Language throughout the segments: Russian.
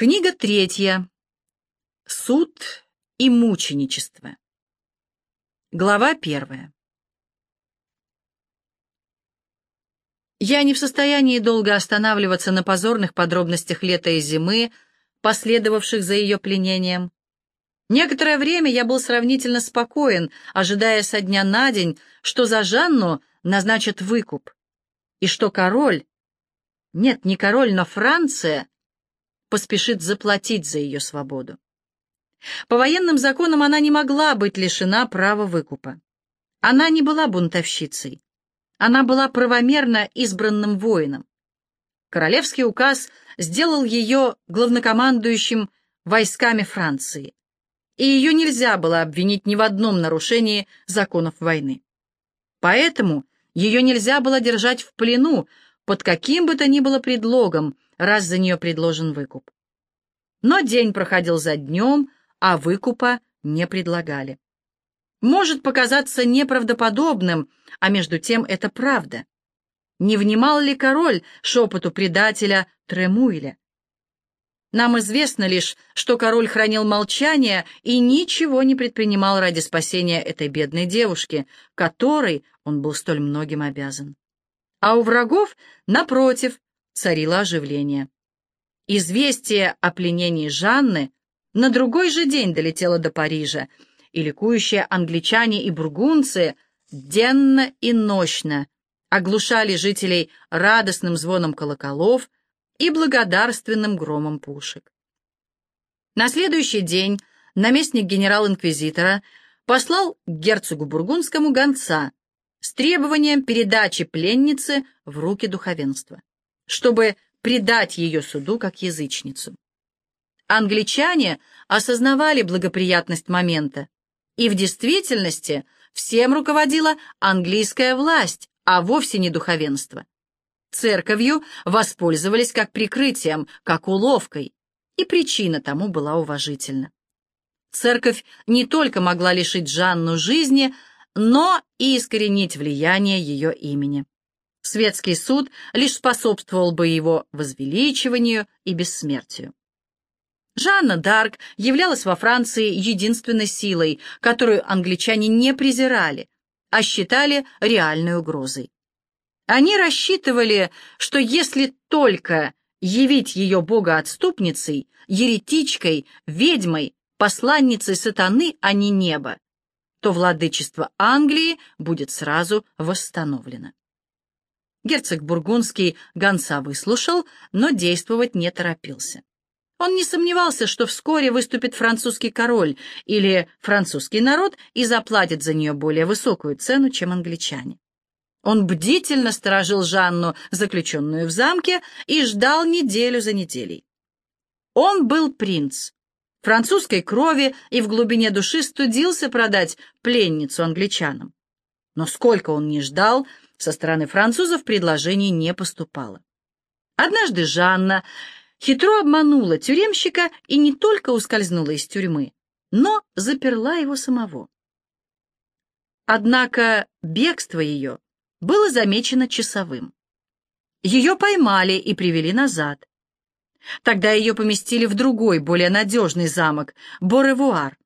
Книга третья. Суд и мученичество. Глава первая. Я не в состоянии долго останавливаться на позорных подробностях лета и зимы, последовавших за ее пленением. Некоторое время я был сравнительно спокоен, ожидая со дня на день, что за Жанну назначат выкуп, и что король, нет, не король, но Франция, поспешит заплатить за ее свободу. По военным законам она не могла быть лишена права выкупа. Она не была бунтовщицей. Она была правомерно избранным воином. Королевский указ сделал ее главнокомандующим войсками Франции, и ее нельзя было обвинить ни в одном нарушении законов войны. Поэтому ее нельзя было держать в плену под каким бы то ни было предлогом, раз за нее предложен выкуп. Но день проходил за днем, а выкупа не предлагали. Может показаться неправдоподобным, а между тем это правда. Не внимал ли король шепоту предателя Тремуиля? Нам известно лишь, что король хранил молчание и ничего не предпринимал ради спасения этой бедной девушки, которой он был столь многим обязан. А у врагов, напротив, царило оживление. Известие о пленении Жанны на другой же день долетело до Парижа, и ликующие англичане и бургунцы денно и нощно оглушали жителей радостным звоном колоколов и благодарственным громом пушек. На следующий день наместник генерал-инквизитора послал герцогу Бургундскому гонца с требованием передачи пленницы в руки духовенства чтобы предать ее суду как язычницу. Англичане осознавали благоприятность момента, и в действительности всем руководила английская власть, а вовсе не духовенство. Церковью воспользовались как прикрытием, как уловкой, и причина тому была уважительна. Церковь не только могла лишить Жанну жизни, но и искоренить влияние ее имени. Светский суд лишь способствовал бы его возвеличиванию и бессмертию. Жанна Дарк являлась во Франции единственной силой, которую англичане не презирали, а считали реальной угрозой. Они рассчитывали, что если только явить ее богоотступницей, еретичкой, ведьмой, посланницей сатаны, а не неба, то владычество Англии будет сразу восстановлено. Герцог Бургундский гонца выслушал, но действовать не торопился. Он не сомневался, что вскоре выступит французский король или французский народ и заплатит за нее более высокую цену, чем англичане. Он бдительно сторожил Жанну, заключенную в замке, и ждал неделю за неделей. Он был принц, французской крови и в глубине души студился продать пленницу англичанам. Но сколько он не ждал, со стороны французов предложений не поступало. Однажды Жанна хитро обманула тюремщика и не только ускользнула из тюрьмы, но заперла его самого. Однако бегство ее было замечено часовым. Ее поймали и привели назад. Тогда ее поместили в другой, более надежный замок, Боревуар.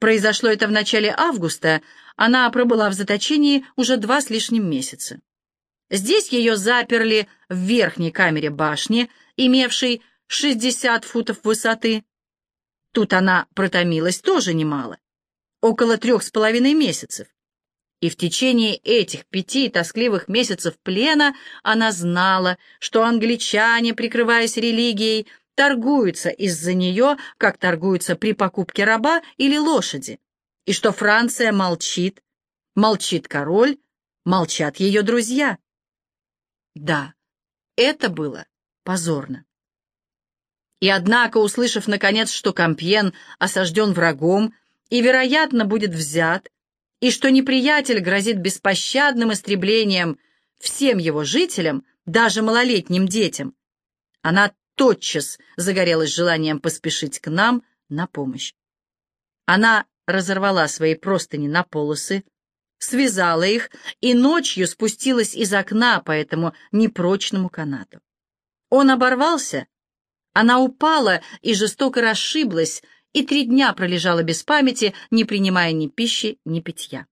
Произошло это в начале августа, она пробыла в заточении уже два с лишним месяца. Здесь ее заперли в верхней камере башни, имевшей 60 футов высоты. Тут она протомилась тоже немало, около трех с половиной месяцев. И в течение этих пяти тоскливых месяцев плена она знала, что англичане, прикрываясь религией, торгуются из-за нее, как торгуются при покупке раба или лошади, и что Франция молчит, молчит король, молчат ее друзья. Да, это было позорно. И однако, услышав, наконец, что Кампьен осажден врагом и, вероятно, будет взят, и что неприятель грозит беспощадным истреблением всем его жителям, даже малолетним детям, она тотчас загорелась желанием поспешить к нам на помощь. Она разорвала свои простыни на полосы, связала их и ночью спустилась из окна по этому непрочному канату. Он оборвался, Она упала и жестоко расшиблась, и три дня пролежала без памяти, не принимая ни пищи, ни питья.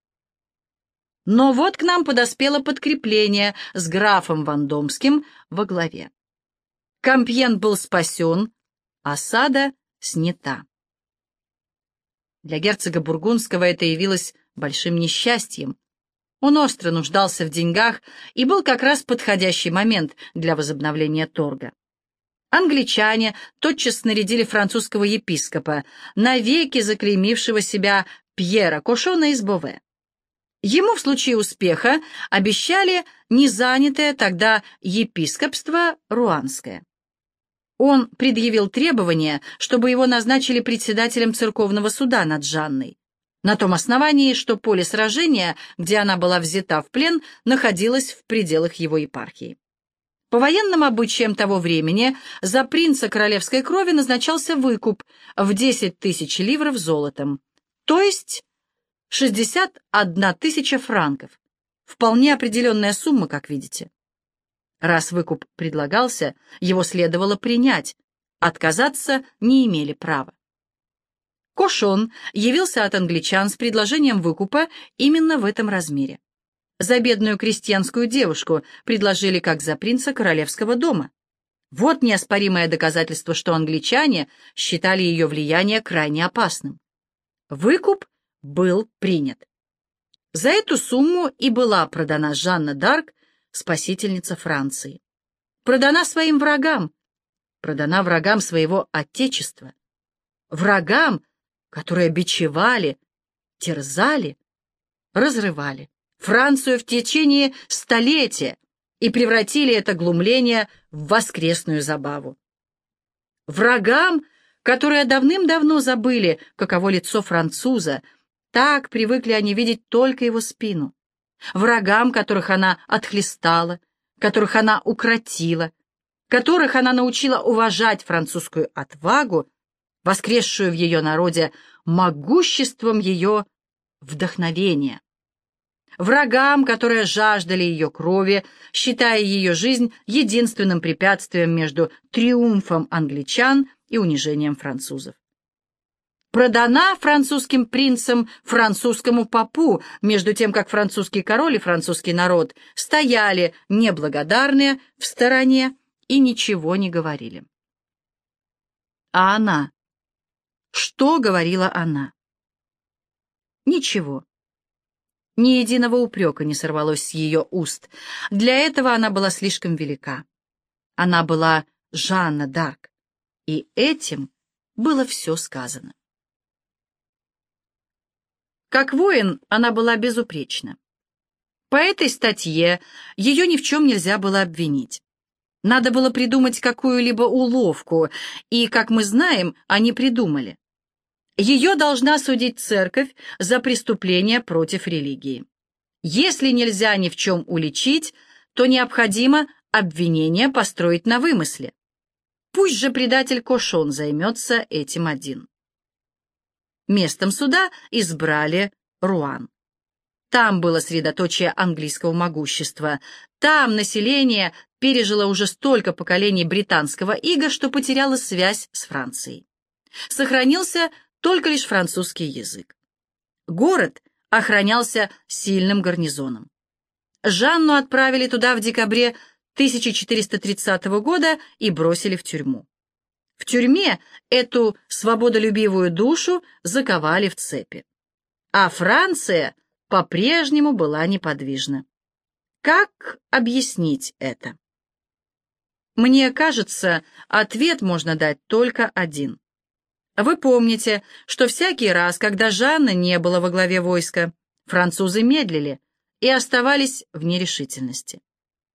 Но вот к нам подоспело подкрепление с графом Вандомским во главе. Кампьен был спасен, осада снята. Для герцога Бургундского это явилось большим несчастьем. Он остро нуждался в деньгах, и был как раз подходящий момент для возобновления торга. Англичане тотчас снарядили французского епископа, навеки заклеймившего себя Пьера Кошона из Бове. Ему в случае успеха обещали незанятое тогда епископство Руанское. Он предъявил требование, чтобы его назначили председателем церковного суда над Жанной, на том основании, что поле сражения, где она была взята в плен, находилось в пределах его епархии. По военным обычаям того времени за принца королевской крови назначался выкуп в 10 тысяч ливров золотом, то есть 61 тысяча франков. Вполне определенная сумма, как видите. Раз выкуп предлагался, его следовало принять, отказаться не имели права. Кошон явился от англичан с предложением выкупа именно в этом размере. За бедную крестьянскую девушку предложили как за принца королевского дома. Вот неоспоримое доказательство, что англичане считали ее влияние крайне опасным. Выкуп был принят. За эту сумму и была продана Жанна Дарк, спасительница Франции. Продана своим врагам, продана врагам своего отечества, врагам, которые бичевали, терзали, разрывали. Францию в течение столетия и превратили это глумление в воскресную забаву. Врагам, которые давным-давно забыли, каково лицо француза, так привыкли они видеть только его спину. Врагам, которых она отхлестала, которых она укротила, которых она научила уважать французскую отвагу, воскресшую в ее народе могуществом ее вдохновения врагам, которые жаждали ее крови, считая ее жизнь единственным препятствием между триумфом англичан и унижением французов. Продана французским принцем французскому попу, между тем, как французский король и французский народ стояли неблагодарные в стороне и ничего не говорили. А она? Что говорила она? Ничего. Ни единого упрека не сорвалось с ее уст. Для этого она была слишком велика. Она была Жанна Дарк, и этим было все сказано. Как воин она была безупречна. По этой статье ее ни в чем нельзя было обвинить. Надо было придумать какую-либо уловку, и, как мы знаем, они придумали. Ее должна судить церковь за преступление против религии. Если нельзя ни в чем уличить, то необходимо обвинение построить на вымысле. Пусть же предатель Кошон займется этим один. Местом суда избрали Руан. Там было средоточие английского могущества. Там население пережило уже столько поколений британского ига, что потеряло связь с Францией. Сохранился только лишь французский язык. Город охранялся сильным гарнизоном. Жанну отправили туда в декабре 1430 года и бросили в тюрьму. В тюрьме эту свободолюбивую душу заковали в цепи. А Франция по-прежнему была неподвижна. Как объяснить это? Мне кажется, ответ можно дать только один. Вы помните, что всякий раз, когда Жанна не было во главе войска, французы медлили и оставались в нерешительности.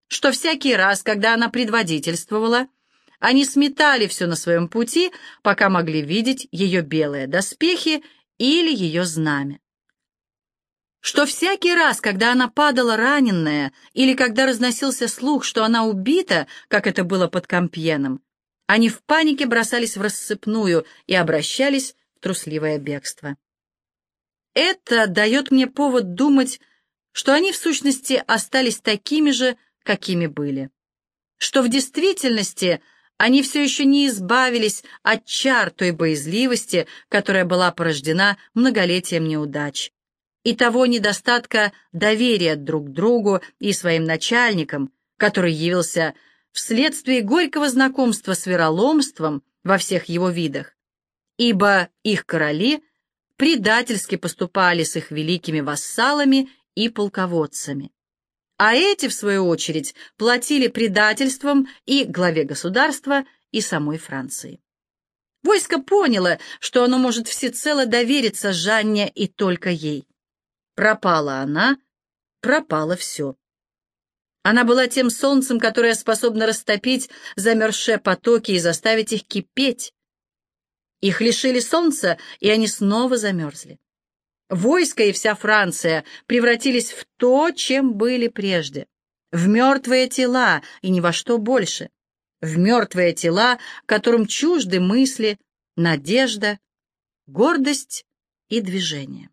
Что всякий раз, когда она предводительствовала, они сметали все на своем пути, пока могли видеть ее белые доспехи или ее знамя. Что всякий раз, когда она падала раненная, или когда разносился слух, что она убита, как это было под Кампьеном, они в панике бросались в рассыпную и обращались в трусливое бегство. Это дает мне повод думать, что они в сущности остались такими же, какими были. Что в действительности Они все еще не избавились от чар той боязливости, которая была порождена многолетием неудач, и того недостатка доверия друг другу и своим начальникам, который явился вследствие горького знакомства с вероломством во всех его видах, ибо их короли предательски поступали с их великими вассалами и полководцами. А эти, в свою очередь, платили предательством и главе государства, и самой Франции. Войско поняло, что оно может всецело довериться Жанне и только ей. Пропала она, пропало все. Она была тем солнцем, которое способно растопить замерзшие потоки и заставить их кипеть. Их лишили солнца, и они снова замерзли. Войско и вся Франция превратились в то, чем были прежде. В мертвые тела и ни во что больше. В мертвые тела, которым чужды мысли, надежда, гордость и движение.